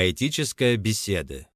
Поэтическая беседа.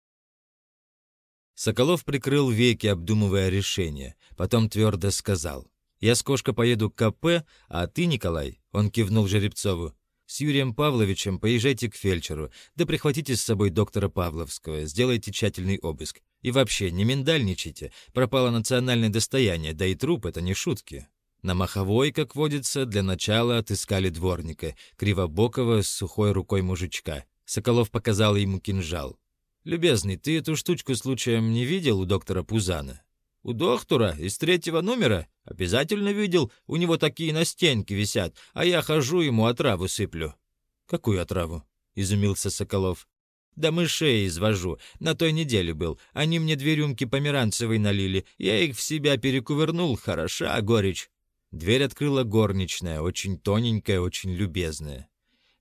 Соколов прикрыл веки, обдумывая решение. Потом твердо сказал. «Я с Кошка поеду к КП, а ты, Николай...» Он кивнул Жеребцову. «С Юрием Павловичем поезжайте к фельдшеру, да прихватите с собой доктора Павловского, сделайте тщательный обыск. И вообще, не миндальничайте, пропало национальное достояние, да и труп — это не шутки». На Маховой, как водится, для начала отыскали дворника, кривобокого с сухой рукой мужичка. Соколов показал ему кинжал. «Любезный, ты эту штучку случаем не видел у доктора Пузана?» «У доктора? Из третьего номера? Обязательно видел. У него такие на стенке висят, а я хожу ему отраву сыплю». «Какую отраву?» — изумился Соколов. «Да мышей извожу. На той неделе был. Они мне две рюмки померанцевой налили. Я их в себя перекувырнул. Хороша горечь». Дверь открыла горничная, очень тоненькая, очень любезная.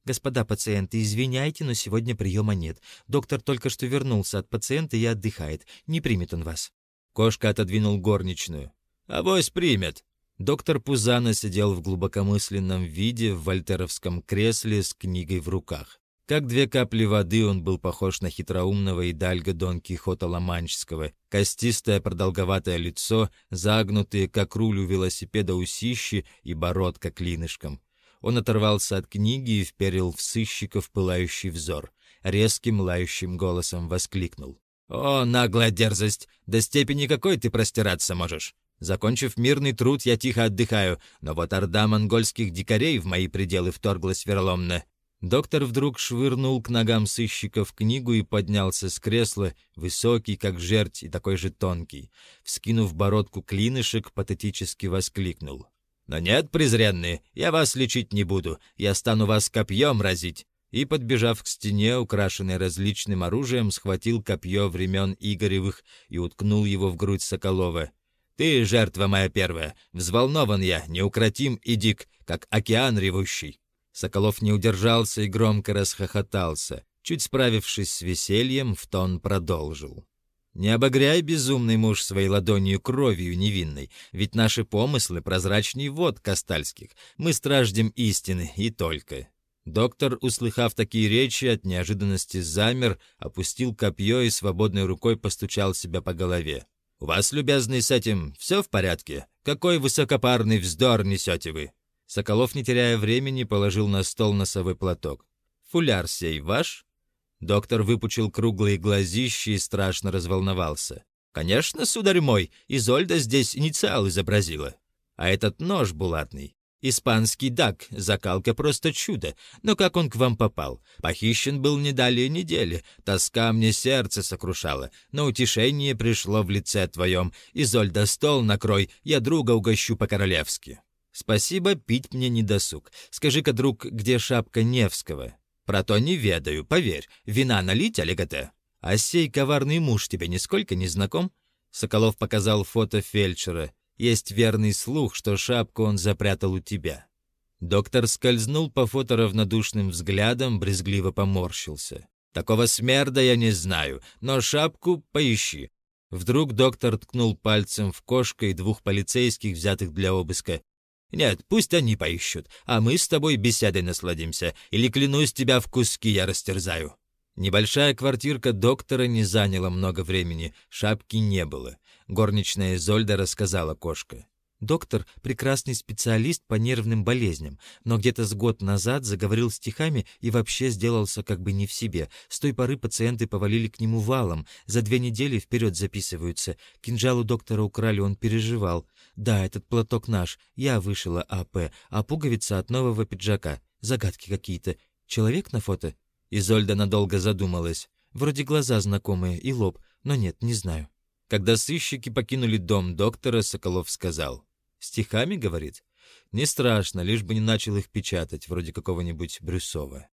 «Господа пациенты, извиняйте, но сегодня приема нет. Доктор только что вернулся от пациента и отдыхает. Не примет он вас». Кошка отодвинул горничную. «Авось примет». Доктор Пузана сидел в глубокомысленном виде в вольтеровском кресле с книгой в руках. Как две капли воды он был похож на хитроумного идальга Дон Кихота Ломанческого. Костистое продолговатое лицо, загнутые, как руль велосипеда усищи и бородка клинышком. Он оторвался от книги и вперил в сыщиков пылающий взор. Резким лающим голосом воскликнул. «О, наглая дерзость! До степени какой ты простираться можешь? Закончив мирный труд, я тихо отдыхаю, но вот орда монгольских дикарей в мои пределы вторглась верломно». Доктор вдруг швырнул к ногам сыщиков книгу и поднялся с кресла, высокий, как жерть, и такой же тонкий. Вскинув бородку клинышек, патетически воскликнул. Но нет, презренные, я вас лечить не буду, я стану вас копьем разить». И, подбежав к стене, украшенной различным оружием, схватил копье времен Игоревых и уткнул его в грудь Соколова. «Ты, жертва моя первая, взволнован я, неукротим и дик, как океан ревущий». Соколов не удержался и громко расхохотался. Чуть справившись с весельем, в тон продолжил. Не обогряй, безумный муж, своей ладонью кровью невинной, ведь наши помыслы прозрачней вод кастальских. Мы страждем истины и только». Доктор, услыхав такие речи, от неожиданности замер, опустил копье и свободной рукой постучал себя по голове. «У вас, любезный, с этим все в порядке? Какой высокопарный вздор несете вы?» Соколов, не теряя времени, положил на стол носовой платок. «Фуляр сей ваш?» Доктор выпучил круглые глазищи и страшно разволновался. «Конечно, сударь мой, Изольда здесь инициал изобразила. А этот нож булатный. Испанский дак, закалка просто чудо. Но как он к вам попал? Похищен был не далее недели. Тоска мне сердце сокрушала. На утешение пришло в лице твоем. Изольда, стол накрой, я друга угощу по-королевски». «Спасибо, пить мне не досуг. Скажи-ка, друг, где шапка Невского?» Про то не ведаю, поверь. Вина налить, алигате? А сей коварный муж тебе нисколько не знаком?» Соколов показал фото фельдшера. «Есть верный слух, что шапку он запрятал у тебя». Доктор скользнул по фото равнодушным взглядом, брезгливо поморщился. «Такого смерда я не знаю, но шапку поищи». Вдруг доктор ткнул пальцем в кошка и двух полицейских, взятых для обыска, нет, пусть они поищут, а мы с тобой беседой насладимся, или, клянусь, тебя в куски я растерзаю». Небольшая квартирка доктора не заняла много времени, шапки не было. Горничная Зольда рассказала кошка. Доктор — прекрасный специалист по нервным болезням, но где-то с год назад заговорил стихами и вообще сделался как бы не в себе. С той поры пациенты повалили к нему валом, за две недели вперед записываются. Кинжал у доктора украли, он переживал. Да, этот платок наш, я вышила АП, а пуговица от нового пиджака. Загадки какие-то. Человек на фото? Изольда надолго задумалась. Вроде глаза знакомые и лоб, но нет, не знаю. Когда сыщики покинули дом доктора, Соколов сказал. Стихами, говорит? Не страшно, лишь бы не начал их печатать, вроде какого-нибудь Брюсова.